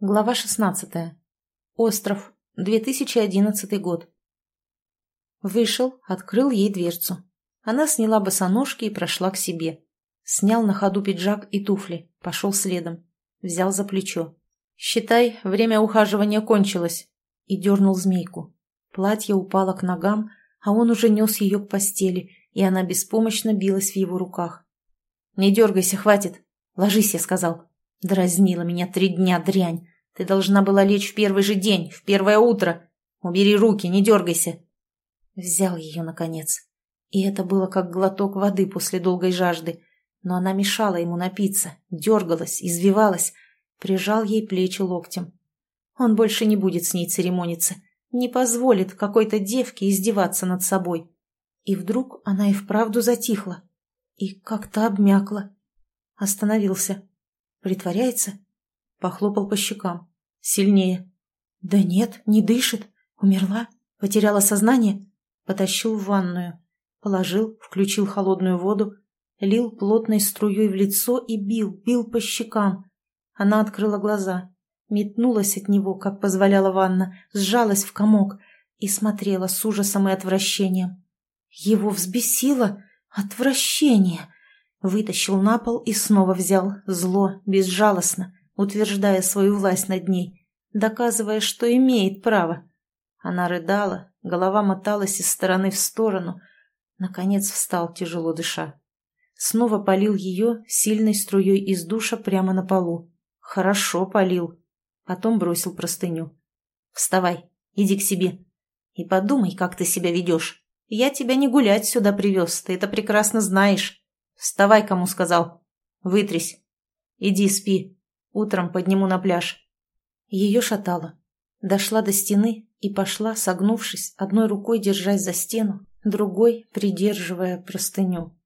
Глава 16. Остров. 2011 год. Вышел, открыл ей дверцу. Она сняла босоножки и прошла к себе. Снял на ходу пиджак и туфли, пошел следом. Взял за плечо. «Считай, время ухаживания кончилось». И дернул змейку. Платье упало к ногам, а он уже нес ее к постели, и она беспомощно билась в его руках. «Не дергайся, хватит. Ложись», я сказал. Дразнила меня три дня, дрянь. Ты должна была лечь в первый же день, в первое утро. Убери руки, не дергайся. Взял ее, наконец. И это было как глоток воды после долгой жажды. Но она мешала ему напиться, дергалась, извивалась. Прижал ей плечи локтем. Он больше не будет с ней церемониться. Не позволит какой-то девке издеваться над собой. И вдруг она и вправду затихла. И как-то обмякла. Остановился. Притворяется? Похлопал по щекам. Сильнее. Да нет, не дышит. Умерла. Потеряла сознание. Потащил в ванную. Положил, включил холодную воду. Лил плотной струей в лицо и бил, бил по щекам. Она открыла глаза. Метнулась от него, как позволяла ванна, сжалась в комок и смотрела с ужасом и отвращением. Его взбесило отвращение. Вытащил на пол и снова взял, зло, безжалостно, утверждая свою власть над ней, доказывая, что имеет право. Она рыдала, голова моталась из стороны в сторону. Наконец встал, тяжело дыша. Снова полил ее сильной струей из душа прямо на полу. Хорошо полил. Потом бросил простыню. «Вставай, иди к себе. И подумай, как ты себя ведешь. Я тебя не гулять сюда привез, ты это прекрасно знаешь. «Вставай, кому сказал. Вытрись. Иди, спи. Утром подниму на пляж». Ее шатало. Дошла до стены и пошла, согнувшись, одной рукой держась за стену, другой придерживая простыню.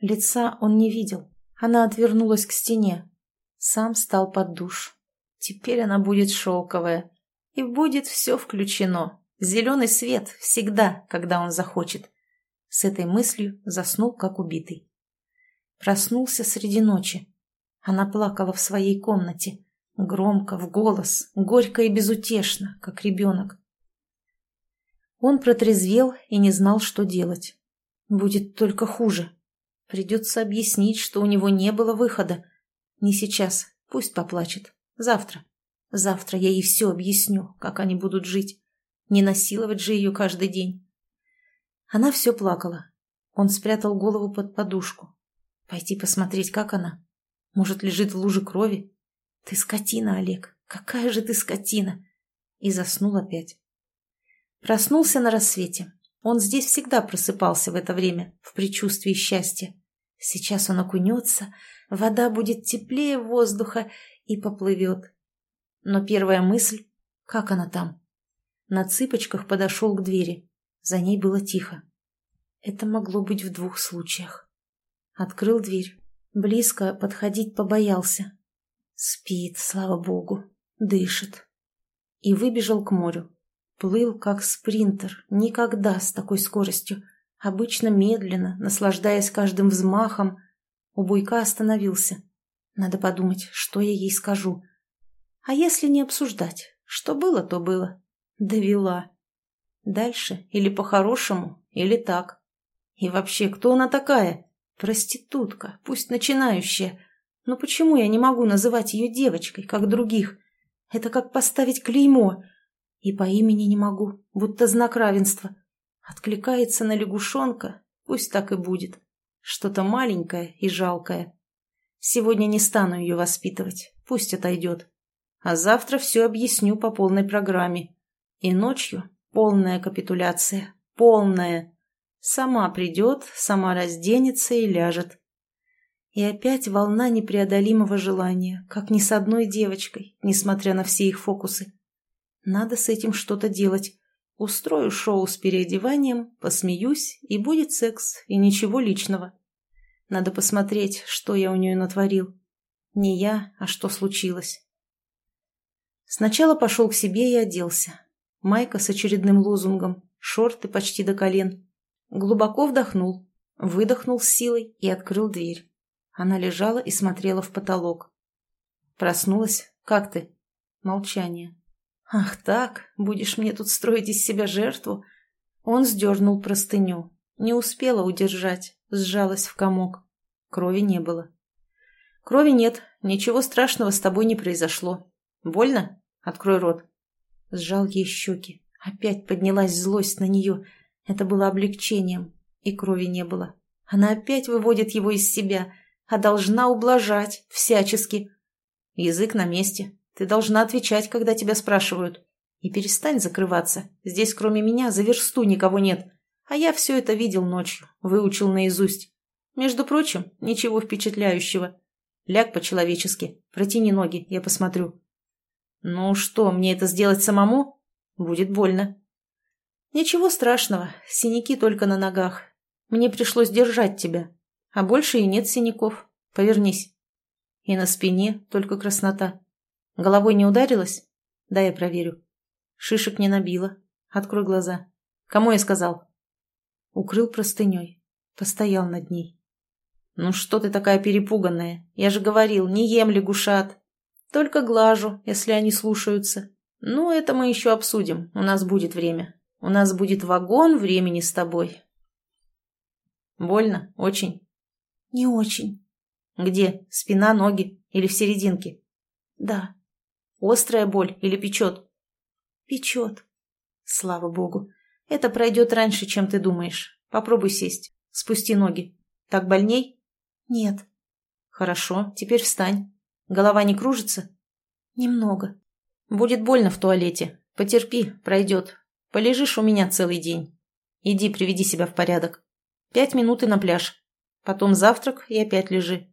Лица он не видел. Она отвернулась к стене. Сам стал под душ. Теперь она будет шелковая. И будет все включено. Зеленый свет всегда, когда он захочет. С этой мыслью заснул, как убитый. Проснулся среди ночи. Она плакала в своей комнате. Громко, в голос, горько и безутешно, как ребенок. Он протрезвел и не знал, что делать. Будет только хуже. Придется объяснить, что у него не было выхода. Не сейчас, пусть поплачет. Завтра. Завтра я ей все объясню, как они будут жить. Не насиловать же ее каждый день. Она все плакала. Он спрятал голову под подушку, Пойти посмотреть, как она? Может, лежит в луже крови? Ты скотина, Олег. Какая же ты скотина! И заснул опять. Проснулся на рассвете. Он здесь всегда просыпался в это время, в предчувствии счастья. Сейчас он окунется, вода будет теплее воздуха и поплывет. Но первая мысль — как она там? На цыпочках подошел к двери. За ней было тихо. Это могло быть в двух случаях. Открыл дверь. Близко подходить побоялся. Спит, слава богу. Дышит. И выбежал к морю. Плыл, как спринтер, никогда с такой скоростью. Обычно медленно, наслаждаясь каждым взмахом. У буйка остановился. Надо подумать, что я ей скажу. А если не обсуждать? Что было, то было. Довела. Дальше или по-хорошему, или так. И вообще, кто она такая? Проститутка, пусть начинающая. Но почему я не могу называть ее девочкой, как других? Это как поставить клеймо. И по имени не могу, будто знак равенства. Откликается на лягушонка, пусть так и будет. Что-то маленькое и жалкое. Сегодня не стану ее воспитывать, пусть отойдет. А завтра все объясню по полной программе. И ночью полная капитуляция, полная. Сама придет, сама разденется и ляжет. И опять волна непреодолимого желания, как ни с одной девочкой, несмотря на все их фокусы. Надо с этим что-то делать. Устрою шоу с переодеванием, посмеюсь, и будет секс, и ничего личного. Надо посмотреть, что я у нее натворил. Не я, а что случилось. Сначала пошел к себе и оделся. Майка с очередным лозунгом, шорты почти до колен, Глубоко вдохнул, выдохнул с силой и открыл дверь. Она лежала и смотрела в потолок. «Проснулась? Как ты?» Молчание. «Ах так, будешь мне тут строить из себя жертву?» Он сдернул простыню. Не успела удержать, сжалась в комок. Крови не было. «Крови нет, ничего страшного с тобой не произошло. Больно? Открой рот». Сжал ей щеки. Опять поднялась злость на нее. Это было облегчением. И крови не было. Она опять выводит его из себя, а должна ублажать всячески. Язык на месте. Ты должна отвечать, когда тебя спрашивают. И перестань закрываться. Здесь кроме меня за версту никого нет. А я все это видел ночью, выучил наизусть. Между прочим, ничего впечатляющего. Ляг по-человечески, протяни ноги, я посмотрю. Ну что, мне это сделать самому? Будет больно. Ничего страшного, синяки только на ногах. Мне пришлось держать тебя. А больше и нет синяков. Повернись. И на спине только краснота. Головой не ударилась? Да, я проверю. Шишек не набила. Открой глаза. Кому я сказал? Укрыл простыней. Постоял над ней. Ну что ты такая перепуганная? Я же говорил, не ем лягушат. Только глажу, если они слушаются. Ну, это мы еще обсудим. У нас будет время. У нас будет вагон времени с тобой. Больно? Очень? Не очень. Где? Спина, ноги? Или в серединке? Да. Острая боль или печет? Печет. Слава богу. Это пройдет раньше, чем ты думаешь. Попробуй сесть. Спусти ноги. Так больней? Нет. Хорошо, теперь встань. Голова не кружится? Немного. Будет больно в туалете. Потерпи, пройдет. Полежишь у меня целый день. Иди, приведи себя в порядок. Пять минут и на пляж. Потом завтрак и опять лежи.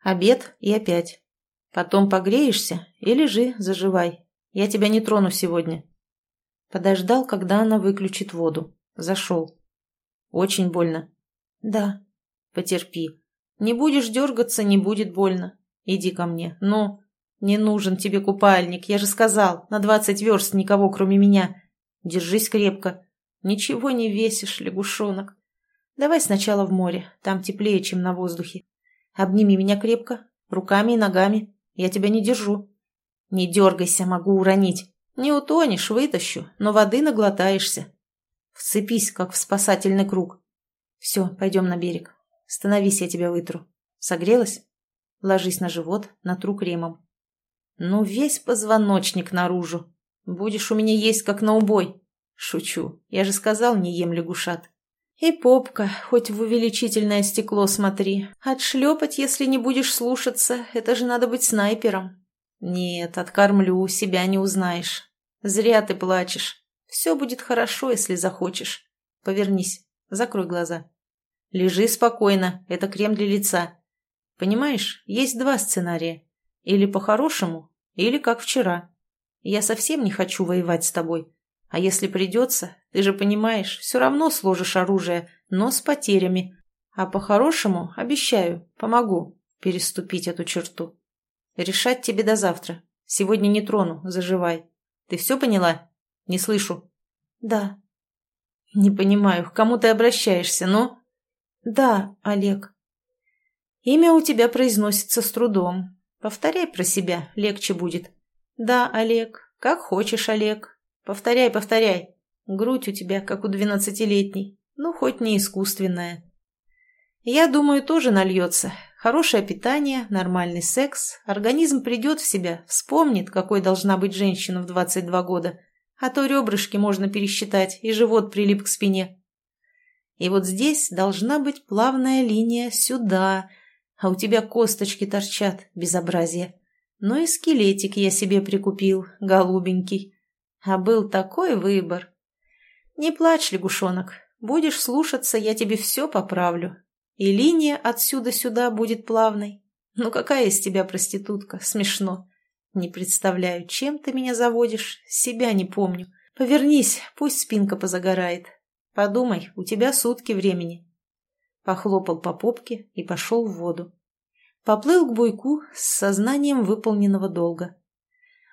Обед и опять. Потом погреешься и лежи, заживай. Я тебя не трону сегодня. Подождал, когда она выключит воду. Зашел. Очень больно. Да. Потерпи. Не будешь дергаться, не будет больно. Иди ко мне. Ну, не нужен тебе купальник. Я же сказал, на двадцать верст никого, кроме меня. Держись крепко. Ничего не весишь, лягушонок. Давай сначала в море. Там теплее, чем на воздухе. Обними меня крепко. Руками и ногами. Я тебя не держу. Не дергайся, могу уронить. Не утонешь, вытащу, но воды наглотаешься. Вцепись, как в спасательный круг. Все, пойдем на берег. Становись, я тебя вытру. Согрелась? Ложись на живот, натру кремом. Ну, весь позвоночник наружу. Будешь у меня есть, как на убой. Шучу. Я же сказал, не ем лягушат. И попка, хоть в увеличительное стекло смотри. Отшлепать, если не будешь слушаться, это же надо быть снайпером. Нет, откормлю, себя не узнаешь. Зря ты плачешь. Все будет хорошо, если захочешь. Повернись, закрой глаза. Лежи спокойно, это крем для лица. Понимаешь, есть два сценария. Или по-хорошему, или как вчера. Я совсем не хочу воевать с тобой. А если придется, ты же понимаешь, все равно сложишь оружие, но с потерями. А по-хорошему, обещаю, помогу переступить эту черту. Решать тебе до завтра. Сегодня не трону, заживай. Ты все поняла? Не слышу. Да. Не понимаю, к кому ты обращаешься, но... Да, Олег. Имя у тебя произносится с трудом. Повторяй про себя, легче будет. Да, Олег, как хочешь, Олег. Повторяй, повторяй. Грудь у тебя, как у двенадцатилетней. Ну, хоть не искусственная. Я думаю, тоже нальется. Хорошее питание, нормальный секс. Организм придет в себя, вспомнит, какой должна быть женщина в 22 года. А то ребрышки можно пересчитать, и живот прилип к спине. И вот здесь должна быть плавная линия сюда, а у тебя косточки торчат, безобразие. Ну и скелетик я себе прикупил, голубенький. А был такой выбор. «Не плачь, лягушонок. Будешь слушаться, я тебе все поправлю. И линия отсюда сюда будет плавной. Ну какая из тебя проститутка? Смешно. Не представляю, чем ты меня заводишь. Себя не помню. Повернись, пусть спинка позагорает. Подумай, у тебя сутки времени». Похлопал по попке и пошел в воду. Поплыл к буйку с сознанием выполненного долга.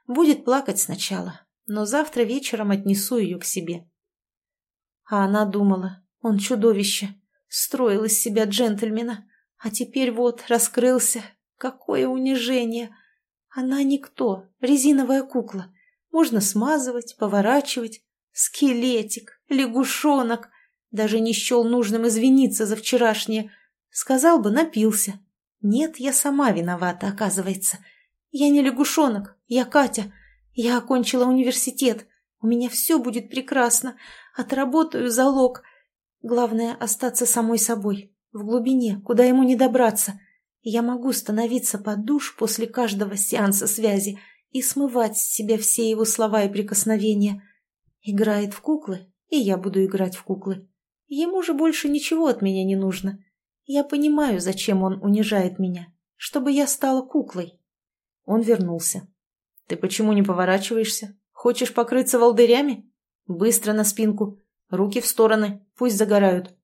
Будет плакать сначала, но завтра вечером отнесу ее к себе. А она думала, он чудовище, строил из себя джентльмена, а теперь вот раскрылся. Какое унижение! Она никто, резиновая кукла. Можно смазывать, поворачивать. Скелетик, лягушонок. Даже не счел нужным извиниться за вчерашнее. Сказал бы, напился. Нет, я сама виновата, оказывается. Я не лягушонок, я Катя. Я окончила университет. У меня все будет прекрасно. Отработаю залог. Главное – остаться самой собой. В глубине, куда ему не добраться. Я могу становиться под душ после каждого сеанса связи и смывать с себя все его слова и прикосновения. Играет в куклы, и я буду играть в куклы. Ему же больше ничего от меня не нужно. Я понимаю, зачем он унижает меня. Чтобы я стала куклой. Он вернулся. «Ты почему не поворачиваешься? Хочешь покрыться волдырями? Быстро на спинку. Руки в стороны. Пусть загорают.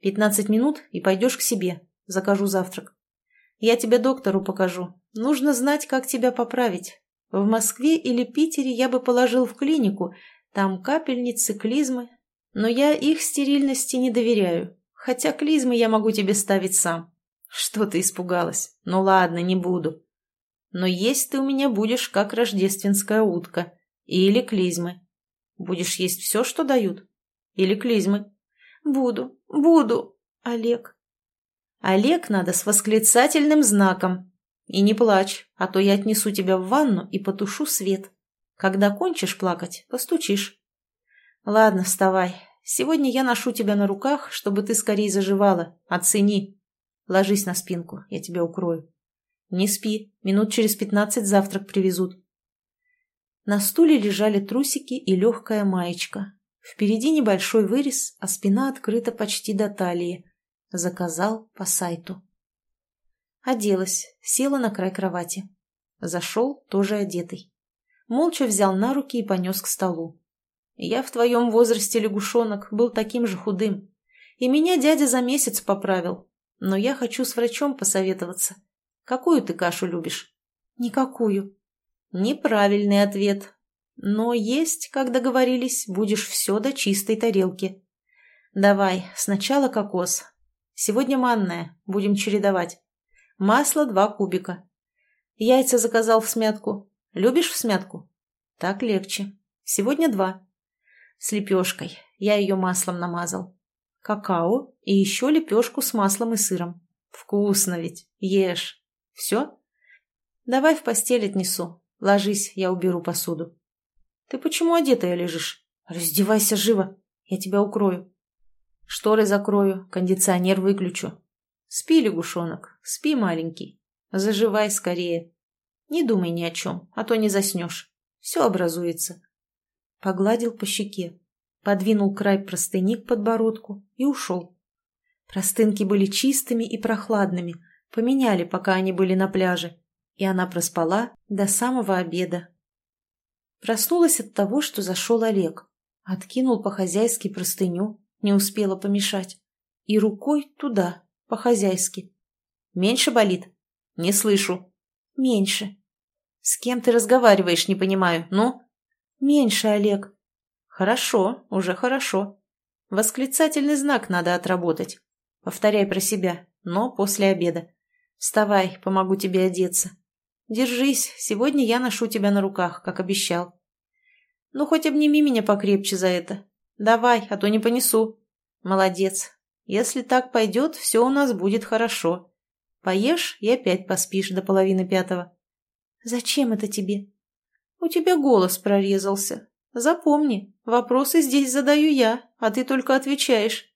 Пятнадцать минут и пойдешь к себе. Закажу завтрак. Я тебе доктору покажу. Нужно знать, как тебя поправить. В Москве или Питере я бы положил в клинику. Там капельницы, клизмы. Но я их стерильности не доверяю. Хотя клизмы я могу тебе ставить сам. Что ты испугалась? Ну ладно, не буду. Но есть ты у меня будешь, как рождественская утка. Или клизмы. Будешь есть все, что дают? Или клизмы? Буду, буду, Олег. Олег надо с восклицательным знаком. И не плачь, а то я отнесу тебя в ванну и потушу свет. Когда кончишь плакать, постучишь. Ладно, вставай. Сегодня я ношу тебя на руках, чтобы ты скорее заживала. Оцени. Ложись на спинку, я тебя укрою. Не спи, минут через пятнадцать завтрак привезут. На стуле лежали трусики и легкая маечка. Впереди небольшой вырез, а спина открыта почти до талии. Заказал по сайту. Оделась, села на край кровати. Зашел, тоже одетый. Молча взял на руки и понес к столу. Я в твоем возрасте, лягушонок, был таким же худым. И меня дядя за месяц поправил. Но я хочу с врачом посоветоваться. Какую ты кашу любишь? Никакую. Неправильный ответ. Но есть, как договорились, будешь все до чистой тарелки. Давай, сначала кокос. Сегодня манная, будем чередовать. Масло два кубика. Яйца заказал в смятку. Любишь в смятку? Так легче. Сегодня два. С лепешкой. Я ее маслом намазал. Какао и еще лепешку с маслом и сыром. Вкусно ведь. Ешь. Все? Давай в постель отнесу. Ложись, я уберу посуду. Ты почему одетая лежишь? Раздевайся живо, я тебя укрою. Шторы закрою, кондиционер выключу. Спи, лягушонок, спи, маленький. Заживай скорее. Не думай ни о чем, а то не заснешь. Все образуется. Погладил по щеке, подвинул край простыни к подбородку и ушел. Простынки были чистыми и прохладными, Поменяли, пока они были на пляже, и она проспала до самого обеда. Проснулась от того, что зашел Олег. Откинул по-хозяйски простыню, не успела помешать. И рукой туда, по-хозяйски. «Меньше болит?» «Не слышу». «Меньше». «С кем ты разговариваешь, не понимаю, ну?» «Меньше, Олег». «Хорошо, уже хорошо. Восклицательный знак надо отработать. Повторяй про себя, но после обеда. Вставай, помогу тебе одеться. Держись, сегодня я ношу тебя на руках, как обещал. Ну, хоть обними меня покрепче за это. Давай, а то не понесу. Молодец. Если так пойдет, все у нас будет хорошо. Поешь и опять поспишь до половины пятого. Зачем это тебе? У тебя голос прорезался. Запомни, вопросы здесь задаю я, а ты только отвечаешь.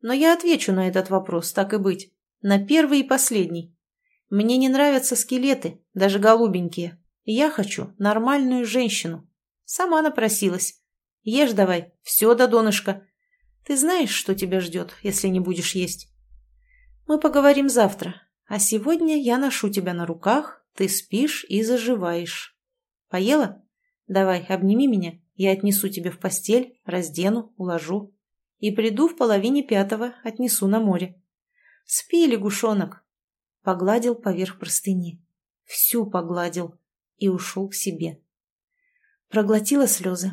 Но я отвечу на этот вопрос, так и быть. На первый и последний. Мне не нравятся скелеты, даже голубенькие. Я хочу нормальную женщину. Сама напросилась. Ешь давай, все до донышка. Ты знаешь, что тебя ждет, если не будешь есть? Мы поговорим завтра, а сегодня я ношу тебя на руках, ты спишь и заживаешь. Поела? Давай, обними меня, я отнесу тебя в постель, раздену, уложу. И приду в половине пятого, отнесу на море. «Спи, лягушонок!» Погладил поверх простыни. Всю погладил и ушел к себе. Проглотила слезы.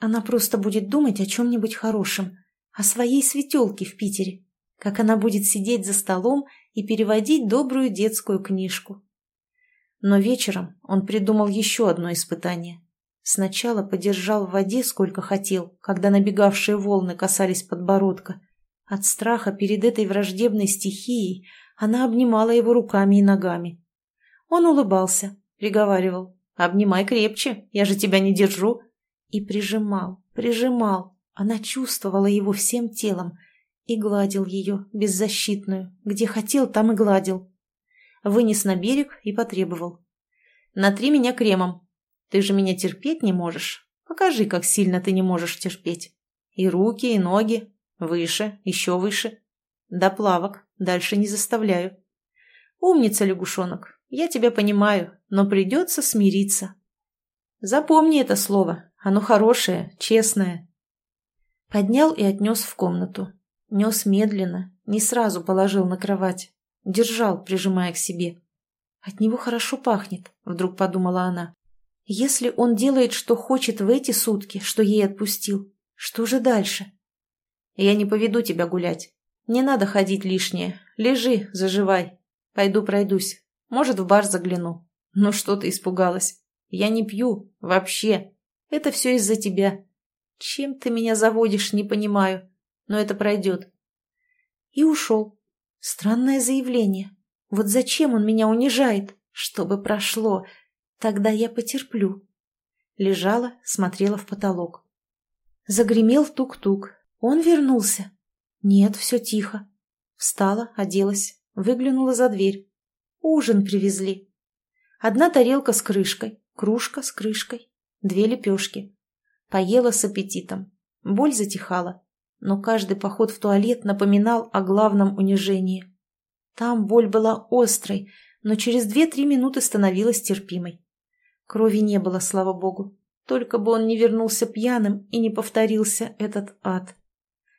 Она просто будет думать о чем-нибудь хорошем, о своей светелке в Питере, как она будет сидеть за столом и переводить добрую детскую книжку. Но вечером он придумал еще одно испытание. Сначала подержал в воде сколько хотел, когда набегавшие волны касались подбородка. От страха перед этой враждебной стихией она обнимала его руками и ногами. Он улыбался, приговаривал «Обнимай крепче, я же тебя не держу». И прижимал, прижимал. Она чувствовала его всем телом и гладил ее, беззащитную. Где хотел, там и гладил. Вынес на берег и потребовал. «Натри меня кремом. Ты же меня терпеть не можешь. Покажи, как сильно ты не можешь терпеть. И руки, и ноги. Выше, еще выше. До плавок. Дальше не заставляю. Умница, лягушонок. Я тебя понимаю, но придется смириться. Запомни это слово. Оно хорошее, честное. Поднял и отнес в комнату. Нес медленно, не сразу положил на кровать. Держал, прижимая к себе. От него хорошо пахнет, вдруг подумала она. Если он делает, что хочет в эти сутки, что ей отпустил, что же дальше? Я не поведу тебя гулять. Не надо ходить лишнее. Лежи, заживай. Пойду пройдусь. Может, в бар загляну. Ну что ты испугалась? Я не пью. Вообще. Это все из-за тебя. Чем ты меня заводишь, не понимаю. Но это пройдет. И ушел. Странное заявление. Вот зачем он меня унижает? Чтобы прошло. Тогда я потерплю. Лежала, смотрела в потолок. Загремел тук-тук. Он вернулся. Нет, все тихо. Встала, оделась, выглянула за дверь. Ужин привезли. Одна тарелка с крышкой, кружка с крышкой, две лепешки. Поела с аппетитом. Боль затихала, но каждый поход в туалет напоминал о главном унижении. Там боль была острой, но через две-три минуты становилась терпимой. Крови не было, слава богу. Только бы он не вернулся пьяным и не повторился этот ад.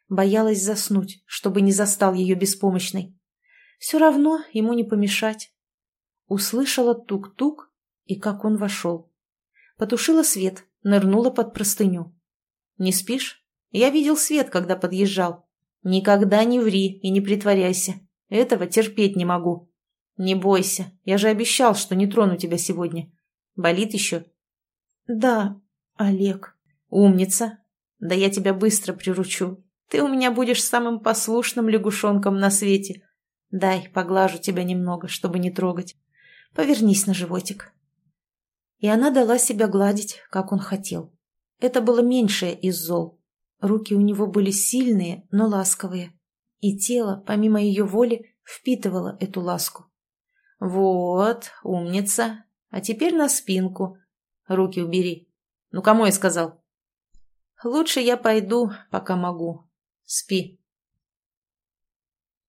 Боялась заснуть, чтобы не застал ее беспомощной. Все равно ему не помешать. Услышала тук-тук, и как он вошел. Потушила свет, нырнула под простыню. «Не спишь? Я видел свет, когда подъезжал. Никогда не ври и не притворяйся. Этого терпеть не могу. Не бойся, я же обещал, что не трону тебя сегодня. Болит еще?» «Да, Олег». «Умница. Да я тебя быстро приручу. Ты у меня будешь самым послушным лягушонком на свете. Дай, поглажу тебя немного, чтобы не трогать. Повернись на животик». И она дала себя гладить, как он хотел. Это было меньшее из зол. Руки у него были сильные, но ласковые. И тело, помимо ее воли, впитывало эту ласку. «Вот, умница. А теперь на спинку. Руки убери. Ну, кому я сказал? Лучше я пойду, пока могу. Спи.